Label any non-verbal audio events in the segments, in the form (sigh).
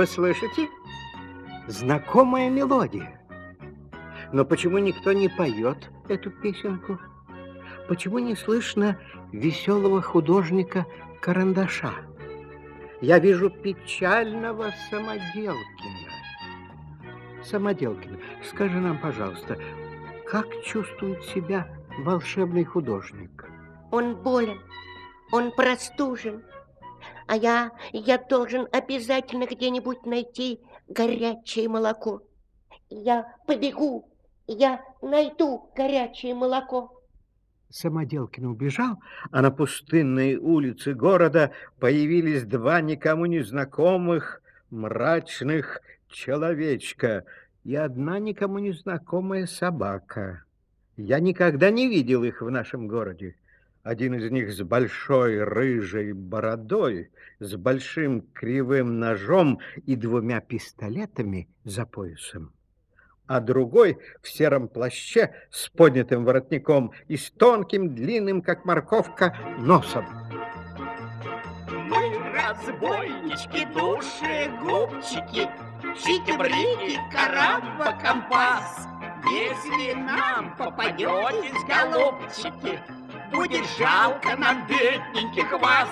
Вы слышите? Знакомая мелодия. Но почему никто не поет эту песенку? Почему не слышно веселого художника Карандаша? Я вижу печального Самоделкина. Самоделкина, скажи нам, пожалуйста, как чувствует себя волшебный художник? Он болен, он простужен. А я, я должен обязательно где-нибудь найти горячее молоко. Я побегу, я найду горячее молоко. Самоделкин убежал, а на пустынной улице города появились два никому не знакомых мрачных человечка и одна никому не знакомая собака. Я никогда не видел их в нашем городе. Один из них с большой рыжей бородой, с большим кривым ножом и двумя пистолетами за поясом. А другой в сером плаще с поднятым воротником и с тонким, длинным, как морковка, носом. Мы разбойнички, души, губчики, Чики-брики, карамба, компас. Если нам попадетесь, голубчики, Будет жалко нам бедненьких вас.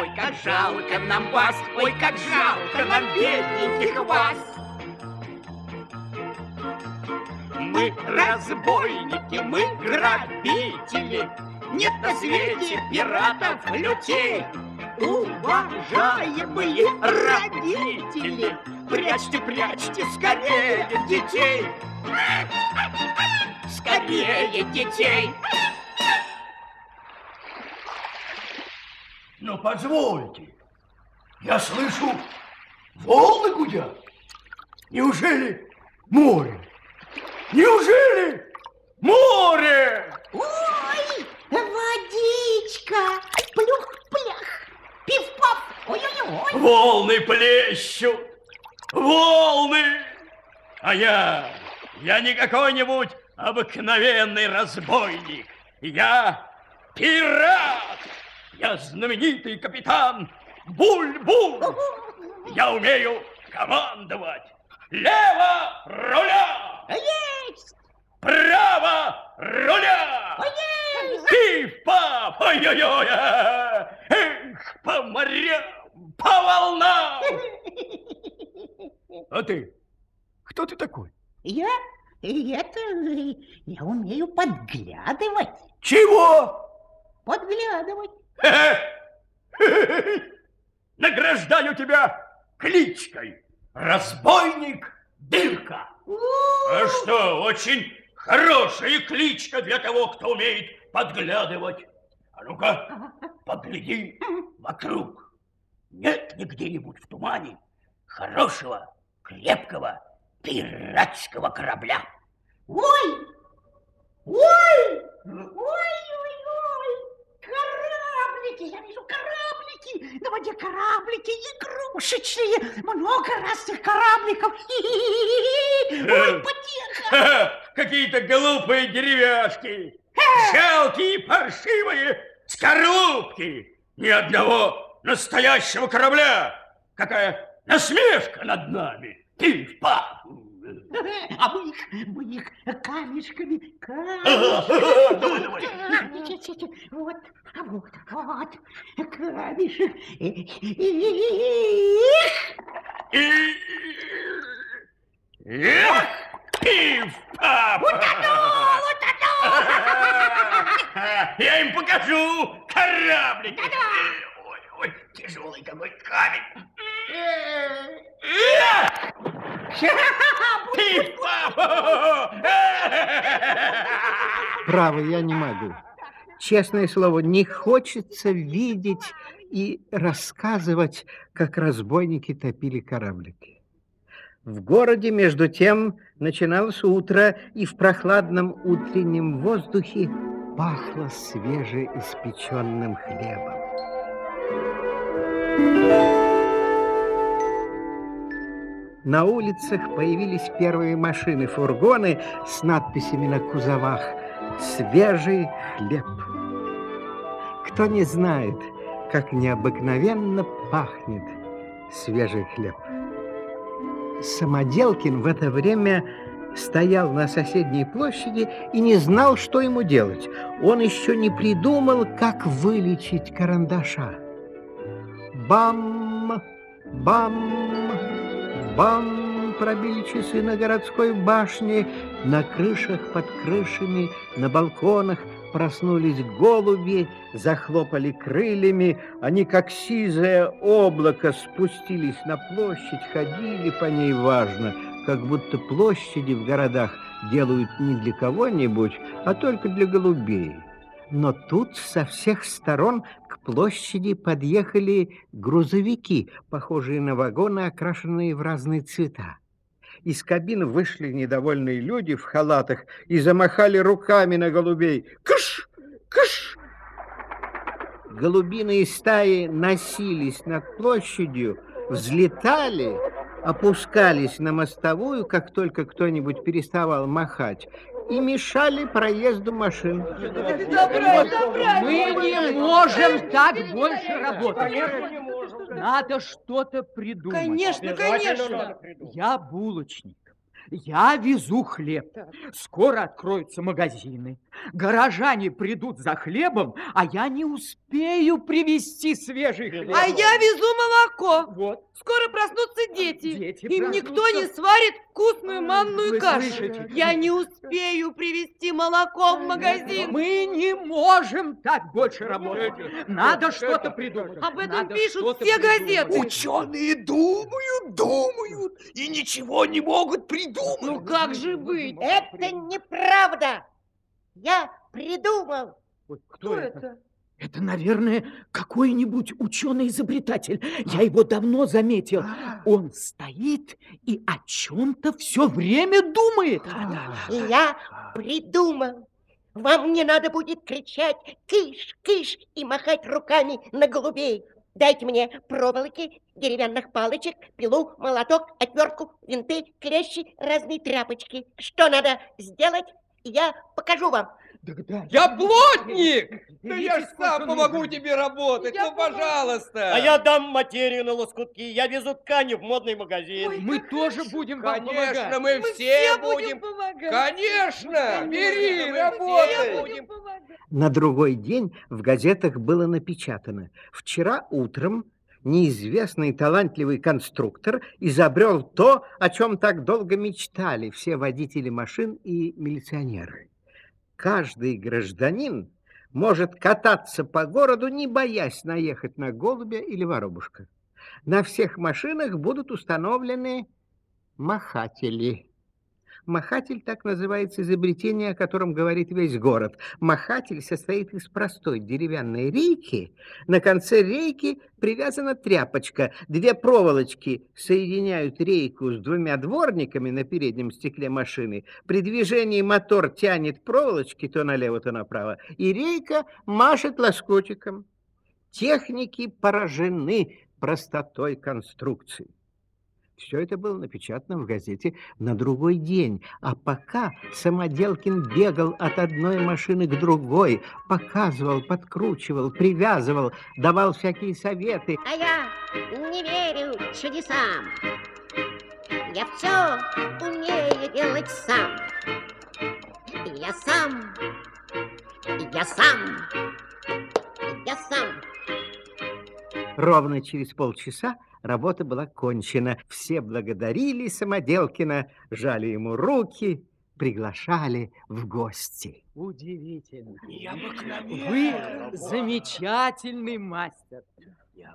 Ой, как жалко нам вас, ой, как жалко нам бедненьких вас. Мы разбойники, мы грабители, Нет на свете пиратов лютей. Уважаемые родители, Прячьте, прячьте скорее детей. Скорее детей. Но позвольте, я слышу, волны гудят. Неужели море? Неужели море? Ой, водичка, плюх-плях, пиф-паф, ой-ой-ой. Волны плещут, волны. А я, я не какой-нибудь обыкновенный разбойник. Я пират. Я знаменитый капитан Буль-Буль. Я умею командовать. Лево руля! Есть! Право руля! Есть! Пиф-паф! Ой-ой-ой! Эх, по морям, по волнам! (laughs) А ты? Кто ты такой? Я? Это... Я умею подглядывать. Чего? Подглядывать. (laughs) Награждаю тебя кличкой Разбойник Дырка. А что, очень хорошая кличка для того, кто умеет подглядывать. А ну-ка, погляди вокруг. Нет ли где-нибудь в тумане хорошего, крепкого пиратского корабля? Ой! Ой! Ой-ой-ой! Кораблики! Я вижу кораблики! На воде кораблики игрушечные! Много разных корабликов! Ой, потихо! (laughs) Какие-то глупые деревяшки! Жалкие, паршивые скорлупки! Ни одного настоящего корабля! Какая насмешка над нами! Пиф-паф! А мы их, мы их камешками, Давай, давай. камешками. Вот, вот, вот, камешек. И... Эх, пиф-паф! Я им покажу кораблик. Ой, ой, тяжелый какой камень. Право, я не могу. Честное слово, не хочется видеть и рассказывать, как разбойники топили кораблики. В городе, между тем, начиналось утро, и в прохладном утреннем воздухе пахло свежеиспеченным хлебом. На улицах появились первые машины, фургоны с надписями на кузовах «Свежий хлеб». Кто не знает, как необыкновенно пахнет свежий хлеб. Самоделкин в это время стоял на соседней площади и не знал, что ему делать. Он еще не придумал, как вылечить карандаша. Бам! Бам! Бам! Пробили часы на городской башне, на крышах, под крышами, на балконах проснулись голуби, захлопали крыльями, они, как сизое облако, спустились на площадь, ходили по ней важно, как будто площади в городах делают не для кого-нибудь, а только для голубей. Но тут со всех сторон площади подъехали грузовики, похожие на вагоны, окрашенные в разные цвета. Из кабин вышли недовольные люди в халатах и замахали руками на голубей. Кыш! Кыш! Голубиные стаи носились над площадью, взлетали, опускались на мостовую, как только кто-нибудь переставал махать, и мешали проезду машин. Мы не можем так больше работать. Надо что-то придумать. Конечно, конечно. Я булочник. Я везу хлеб. Скоро откроются магазины. Горожане придут за хлебом, а я не успею привезти свежий хлеб. А я везу молоко. Вот. Скоро проснутся дети. Дети Им проснутся. никто не сварит вкусную манную Вы кашу. слышите? Я не успею привезти молоко в магазин. Мы не можем так больше работать. Надо что-то придумать. Об этом Надо пишут все придумать. газеты. Ученые думают, думают и ничего не могут придумать. Ну как же быть? Это неправда. Я придумал. Ой, Кто это? Это, наверное, какой-нибудь ученый-изобретатель. Я его давно заметил. Он стоит и о чем-то все время думает. Я придумал. Вам не надо будет кричать «кыш, кыш» и махать руками на голубей. Дайте мне проволоки, деревянных палочек, пилу, молоток, отвертку, винты, клещи, разные тряпочки. Что надо сделать, я покажу вам. Я плотник! Да я ж сколько сам помогу тебе работать, ну пожалуйста! А я дам материю на лоскутки. Я везу ткани в модный магазин. Мы тоже будем вам Конечно, помогать. мы, Мы все будем помогать. Конечно! Бери, работай! помогать. На другой день в газетах было напечатано. Вчера утром неизвестный талантливый конструктор изобрел то, о чем так долго мечтали все водители машин и милиционеры. Каждый гражданин может кататься по городу, не боясь наехать на голубя или воробушка. На всех машинах будут установлены махатели. Махатель так называется изобретение, о котором говорит весь город. Махатель состоит из простой деревянной рейки. На конце рейки привязана тряпочка. Две проволочки соединяют рейку с двумя дворниками на переднем стекле машины. При движении мотор тянет проволочки то налево, то направо. И рейка машет лоскутиком. Техники поражены простотой конструкции. Все это было напечатано в газете на другой день. А пока Самоделкин бегал от одной машины к другой, показывал, подкручивал, привязывал, давал всякие советы. А я не верю чудесам. Я все умею делать сам. Я сам. Я сам. Я сам. Ровно через полчаса работа была кончена. Все благодарили Самоделкина, жали ему руки, приглашали в гости. Удивительно. Вы замечательный мастер.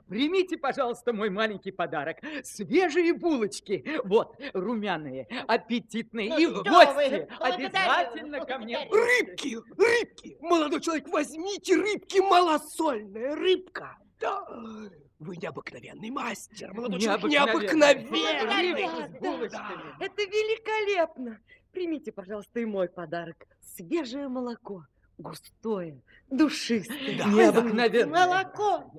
Примите, пожалуйста, мой маленький подарок. Свежие булочки. Вот, румяные, аппетитные. Ну И в гости вы, обязательно ко мне. Рыбки, рыбки! Молодой человек, возьмите рыбки, малосольная рыбка! Да, вы необыкновенный мастер, молодой человек, Необыкновенный. необыкновенный! Булочками. Это великолепно. Примите, пожалуйста, и мой подарок. Свежее молоко. Густое, душистое. Да. Необыкновенно. Молоко.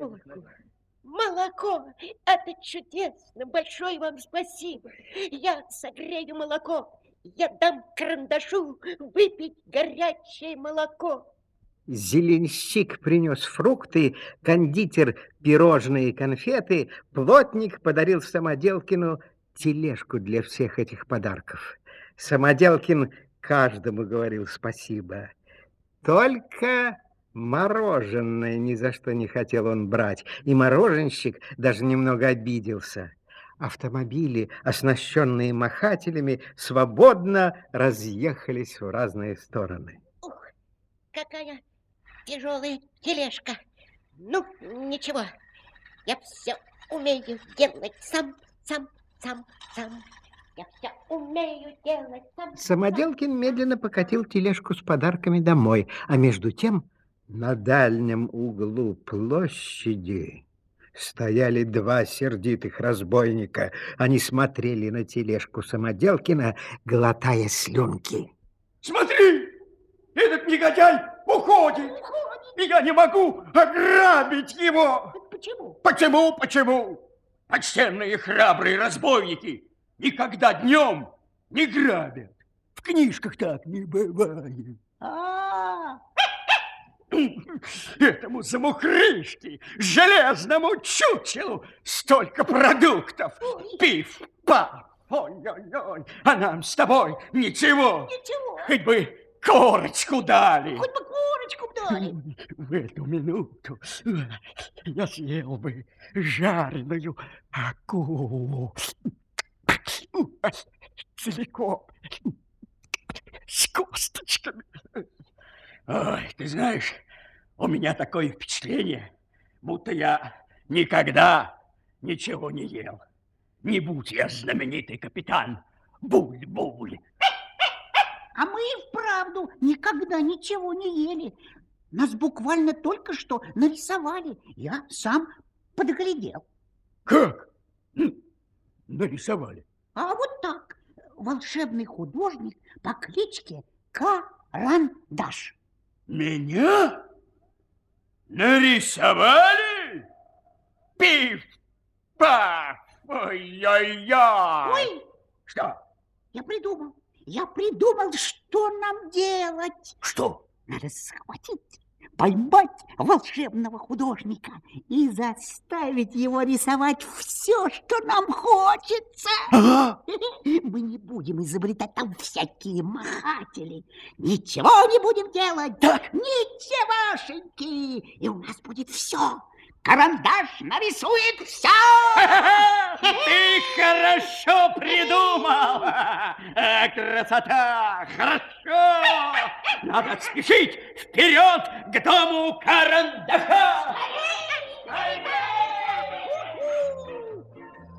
Молоко. Это чудесно. Большое вам спасибо. Я согрею молоко. Я дам карандашу выпить горячее молоко. Зеленщик принес фрукты, кондитер пирожные и конфеты, плотник подарил Самоделкину тележку для всех этих подарков. Самоделкин каждому говорил спасибо. Только мороженое ни за что не хотел он брать, и мороженщик даже немного обиделся. Автомобили, оснащенные махателями, свободно разъехались в разные стороны. Ух, какая тяжелая тележка. Ну, ничего, я все умею делать сам, сам, сам, сам. Я все умею делать сам. Самоделкин медленно покатил тележку с подарками домой, а между тем на дальнем углу площади стояли два сердитых разбойника. Они смотрели на тележку Самоделкина, глотая слюнки. Смотри, этот негодяй уходит. И я не могу ограбить его. Почему? Почему, почему? Почтенные храбрые разбойники никогда днем не грабят. В книжках так не бывает. А, Этому замухрышке, железному чучелу столько продуктов. Пиф, паф, ой-ой-ой, а нам с тобой ничего. Ничего, Хоть бы корочку дали. хоть бы корочку дали. В эту минуту я съел бы жареную акулу. Целиком. С косточками. Ой, ты знаешь, у меня такое впечатление, будто я никогда ничего не ел. Не будь я знаменитый капитан Буль-Буль. А мы и вправду никогда ничего не ели. Нас буквально только что нарисовали. Я сам подглядел. Как? М, Нарисовали. А вот так. Волшебный художник по кличке Карандаш. Меня? Нарисовали? Пиф, паф, ой-ой-ой. Ой, Что? я придумал. Я придумал, что нам делать. Что? Надо схватить, поймать волшебного художника и заставить его рисовать все, что нам хочется. Ага. Мы не будем изобретать там всякие махатели. Ничего не будем делать. Так. Ничегошеньки. И у нас будет все. Карандаш нарисует все. (laughs) Ты хорошо придумал! А, (laughs) Красота! Хорошо! Надо спешить вперед к дому карандаша!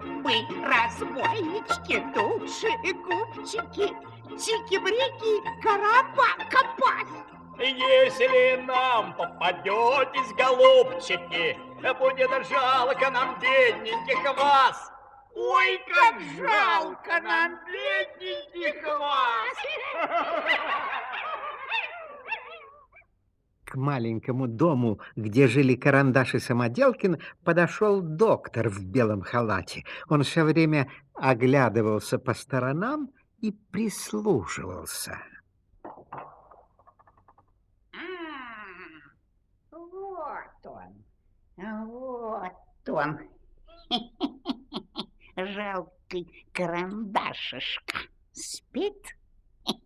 Мы разбойнички, души и губчики, чики-брики, караба-копать. Если нам попадетесь, голубчики, будет жалко нам бедненьких вас. Ой, как жалко нам бедненьких (laughs) вас. К маленькому дому, где жили Карандаш и Самоделкин, подошел доктор в белом халате. Он все время оглядывался по сторонам и прислушивался. Вот он, вот он. (laughs) Жалкий карандашишка спит. (laughs)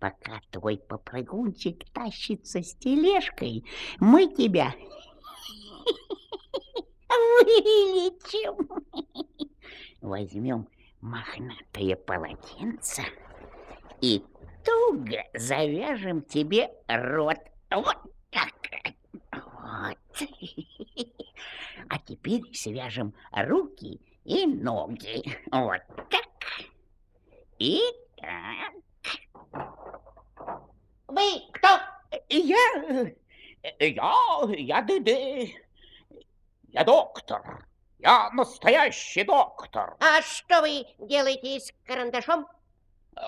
Пока твой попрыгунчик тащится с тележкой, мы тебя (laughs) вылечим. Возьмем мохнатое полотенце и туго завяжем тебе рот. Вот. Вот. А теперь свяжем руки и ноги. Вот так. И так. Вы кто? Я... Я... Я Дыды. Я доктор. Я настоящий доктор. А что вы делаете с карандашом?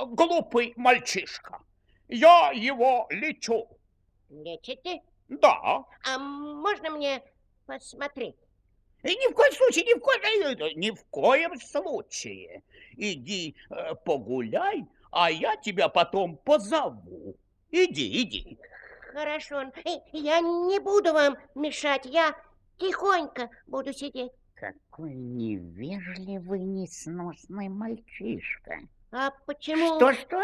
Глупый мальчишка. Я его лечу. Лечите? Да. А можно мне посмотреть? И ни в коем случае, ни в коем, ни в коем случае. Иди э, погуляй, а я тебя потом позову. Иди, иди. Хорошо, э, я не буду вам мешать, я тихонько буду сидеть. Какой невежливый, несносный мальчишка. А почему... Что-что?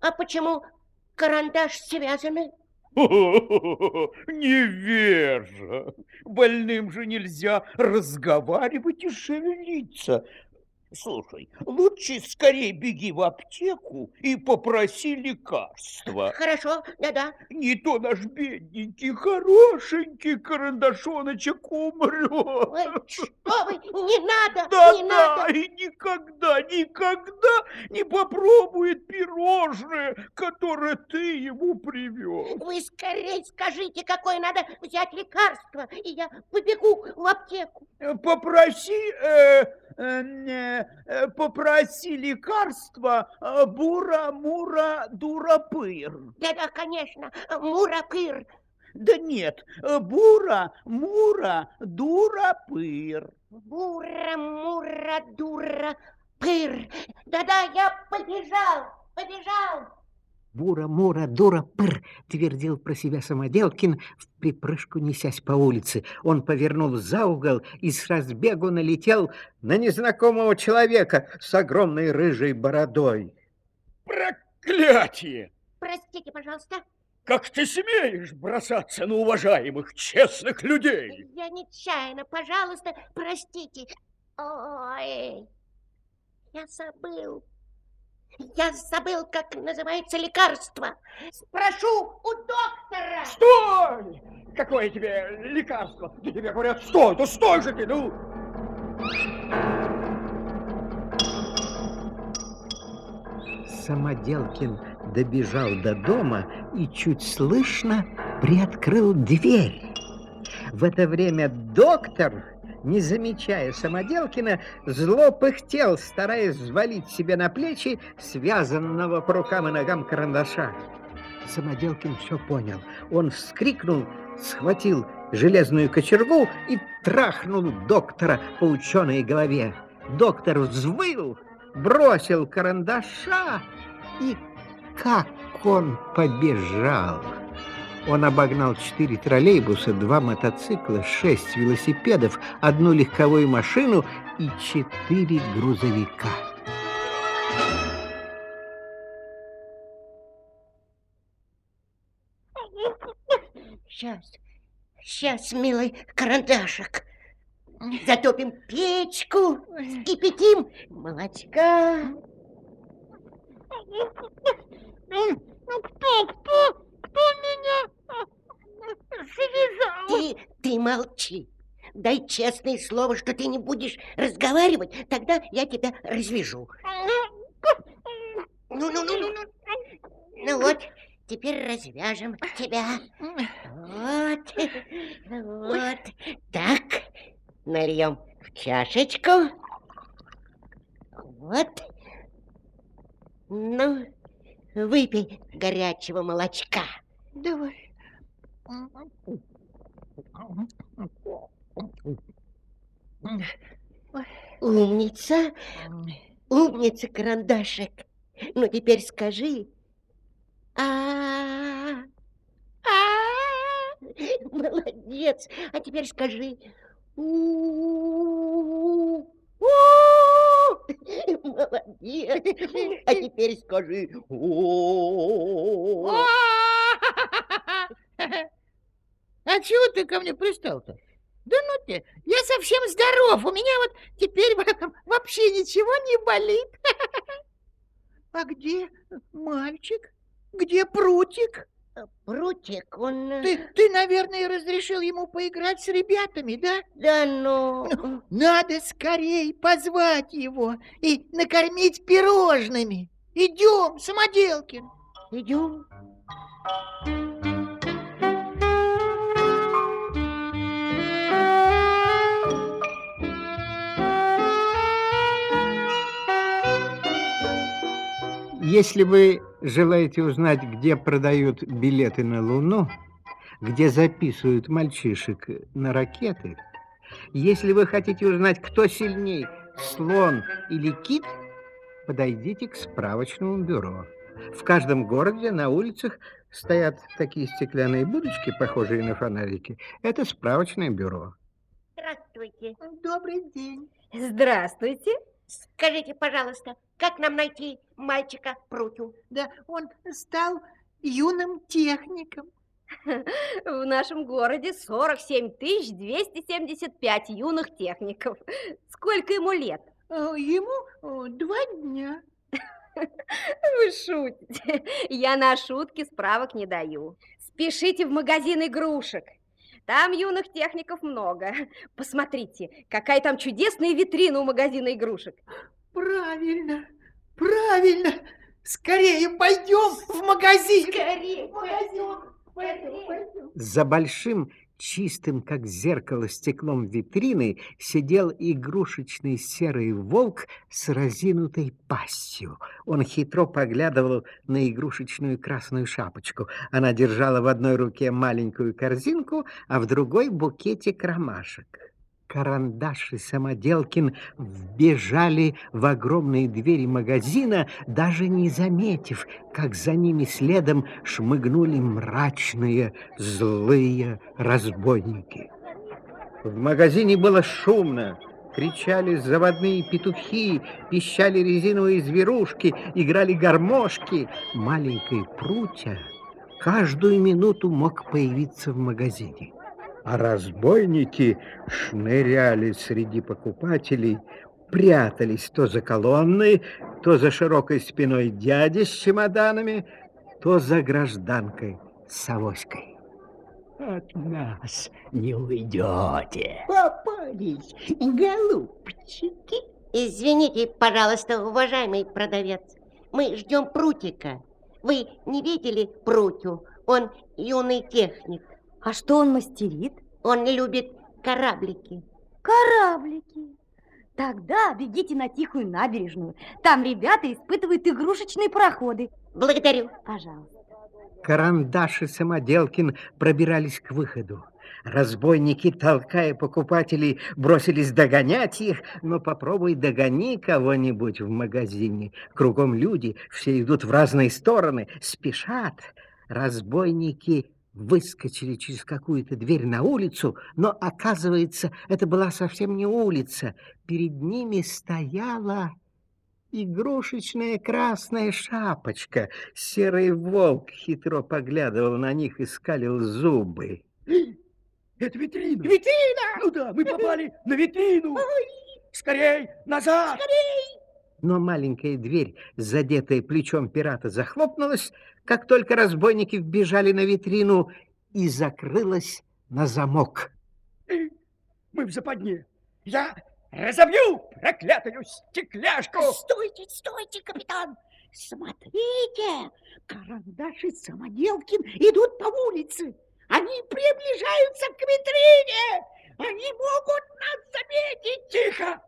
А почему карандаш связанный? (laughs) Невежа! Больным же нельзя разговаривать и шевелиться. Слушай, лучше скорее беги в аптеку и попроси лекарства. Хорошо, да-да. Не то наш бедненький, хорошенький карандашоночек Ой, умрет. что вы, не надо, Да, не да, надо. и никогда, никогда не попробует пирожное, которое ты ему привез. Вы скорее скажите, какое надо взять лекарство, и я побегу в аптеку. Попроси, э, э, попроси лекарства э, бура-мура-дура-пыр. Да-да, конечно, мурапыр. Да нет, э, бура-мура-дура-пыр. Бура, мура, дура, пыр. Да-да, я побежал, побежал. Бура-мура, дура-пыр, твердил про себя Самоделкин, в припрыжку несясь по улице. Он повернул за угол и с разбегу налетел на незнакомого человека с огромной рыжей бородой. Проклятие! Простите, пожалуйста, Как ты смеешь бросаться на уважаемых, честных людей? я нечаянно, пожалуйста, простите. Ой, я забыл. Я забыл, как называется лекарство. Спрошу у доктора. Стой! Какое тебе лекарство? Да тебе говорят, стой, да стой же ты, ну! Самоделкин добежал до дома и чуть слышно приоткрыл дверь. В это время доктор, не замечая Самоделкина, зло пыхтел, стараясь взвалить себе на плечи связанного по рукам и ногам карандаша. Самоделкин все понял. Он вскрикнул, схватил железную кочергу и трахнул доктора по ученой голове. Доктор взвыл, бросил карандаша и как он побежал! Он обогнал четыре троллейбуса, два мотоцикла, шесть велосипедов, одну легковую машину и четыре грузовика. Сейчас, сейчас, милый карандашик. Затопим печку, кипятим молочка. Кто, кто, кто меня связал? Ты, ты молчи. Дай честное слово, что ты не будешь разговаривать, тогда я тебя развяжу. Ну, ну, ну, ну, ну. Ну вот, теперь развяжем тебя. Вот, вот. Так, нальем в чашечку. Вот. Ну, выпей горячего молочка. Давай. Умница, умница, карандашик. Ну, теперь скажи. А, а, молодец. А теперь скажи. Молодец. А теперь скажи. О, А чего ты ко мне пристал-то? Да ну ты, я совсем здоров, у меня вот теперь вообще ничего не болит. (laughs) А где мальчик? Где прутик? Прутик, он... э, Ты, ты, наверное, разрешил ему поиграть с ребятами, да? Да ну... Надо скорей позвать его и накормить пирожными. Идем, Самоделкин. Идем. Если вы желаете узнать, где продают билеты на Луну, где записывают мальчишек на ракеты, если вы хотите узнать, кто сильней, слон или кит, подойдите к справочному бюро. В каждом городе на улицах стоят такие стеклянные будочки, похожие на фонарики. Это справочное бюро. Здравствуйте. Добрый день. Здравствуйте. Скажите, пожалуйста, как нам найти мальчика Прутю? Да, он стал юным техником. В нашем городе 47 275 юных техников. Сколько ему лет? Э, Ему э, два дня. Вы шутите. Я на шутки справок не даю. Спешите в магазин игрушек. Там юных техников много. (laughs) Посмотрите, какая там чудесная витрина у магазина игрушек. Правильно, правильно. Скорее пойдем в магазин. Скорее, пойдем. Пойдем, пойдем. За большим, чистым, как зеркало, стеклом витрины сидел игрушечный серый волк с разинутой пастью. Он хитро поглядывал на игрушечную красную шапочку. Она держала в одной руке маленькую корзинку, а в другой букетик ромашек. Карандаш и Самоделкин вбежали в огромные двери магазина, даже не заметив, как за ними следом шмыгнули мрачные, злые разбойники. В магазине было шумно. Кричали заводные петухи, пищали резиновые зверушки, играли гармошки. Маленький Прутя каждую минуту мог появиться в магазине. А разбойники шныряли среди покупателей, прятались то за колонной, то за широкой спиной дяди с чемоданами, то за гражданкой с авоськой. От нас не уйдете. Попались, голубчики. Извините, пожалуйста, уважаемый продавец. Мы ждем Прутика. Вы не видели Прутю? Он юный техник. А что он мастерит? Он любит кораблики. Кораблики. Тогда бегите на тихую набережную. Там ребята испытывают игрушечные пароходы. Благодарю. Пожалуйста. Карандаш и Самоделкин пробирались к выходу. Разбойники, толкая покупателей, бросились догонять их, но попробуй догони кого-нибудь в магазине. Кругом люди, все идут в разные стороны, спешат. Разбойники выскочили через какую-то дверь на улицу, но, оказывается, это была совсем не улица. Перед ними стояла игрушечная красная шапочка. Серый волк хитро поглядывал на них и скалил зубы. Это витрина. Витрина! Ну да, мы попали на витрину. Скорей, назад. Но маленькая дверь, задетая плечом пирата, захлопнулась, как только разбойники вбежали на витрину, и закрылась на замок. Мы в западне. Я разобью проклятую стекляшку. Стойте, стойте, капитан! Смотрите, Карандаш и Самоделкин идут по улице. Они приближаются к витрине. Они могут нас заметить. Тихо.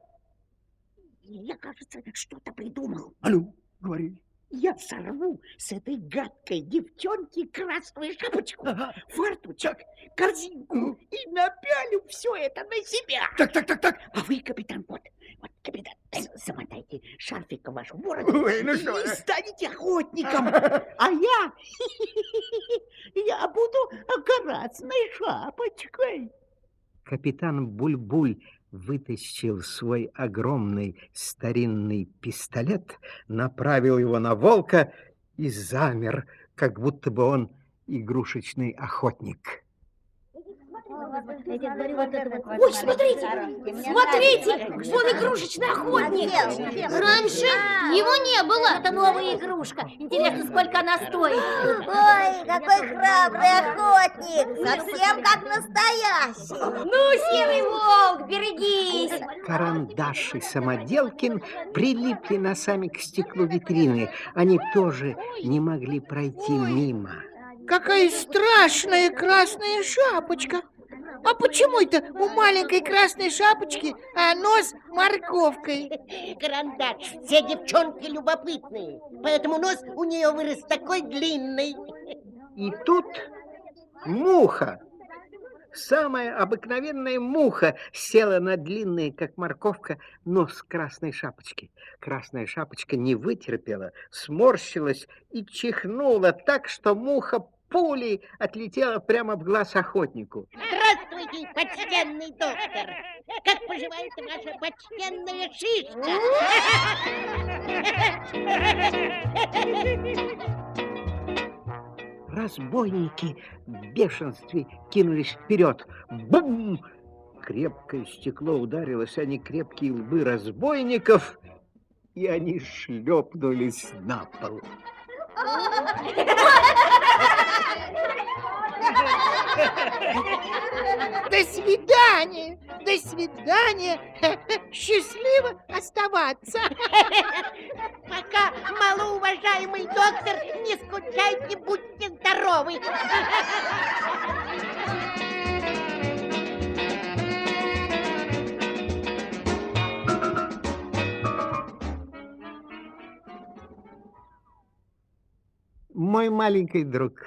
Я, кажется, что-то придумал. А ну, говори. Я сорву с этой гадкой девчонки красную шапочку, Ага. фартучок, корзинку и напялю все это на себя. Так, так, так, так. А вы, капитан Кот, вот, капитан, э, замотайте шарфиком вашу бороду Ой, ну что и я. станете охотником. (laughs) А я, (laughs) я буду красной шапочкой. Капитан Бульбуль вытащил свой огромный старинный пистолет, направил его на волка и замер, как будто бы он игрушечный охотник. Ой, смотрите, смотрите, вон игрушечный охотник. Раньше его не было. Это новая игрушка. Интересно, сколько она стоит? Ой, какой храбрый охотник! Совсем как настоящий! Ну, серый волк, берегись. Карандаш и Самоделкин прилипли носами к стеклу витрины. Они тоже не могли пройти мимо. Какая страшная красная шапочка. А почему это у маленькой красной шапочки а нос морковкой? Карандаш, все девчонки любопытные, поэтому нос у нее вырос такой длинный. И тут муха самая обыкновенная муха села на длинный, как морковка, нос красной шапочки. Красная шапочка не вытерпела, сморщилась и чихнула так, что муха пулей отлетела прямо в глаз охотнику. Здравствуйте, почтенный доктор. Как поживает ваша почтенная шишка? Разбойники в бешенстве кинулись вперед. Бум! Крепкое стекло ударилось о некрепкие лбы разбойников, и они шлепнулись на пол. До свидания! До свидания! Счастливо оставаться! Пока, малоуважаемый доктор, не скучайте, будьте здоровы! Мой маленький друг,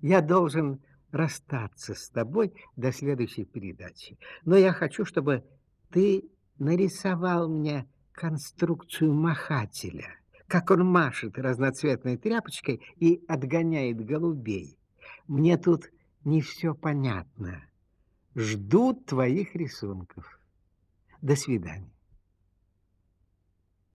я должен расстаться с тобой до следующей передачи. Но я хочу, чтобы ты нарисовал мне конструкцию махателя, как он машет разноцветной тряпочкой и отгоняет голубей. Мне тут не все понятно. Жду твоих рисунков. До свидания.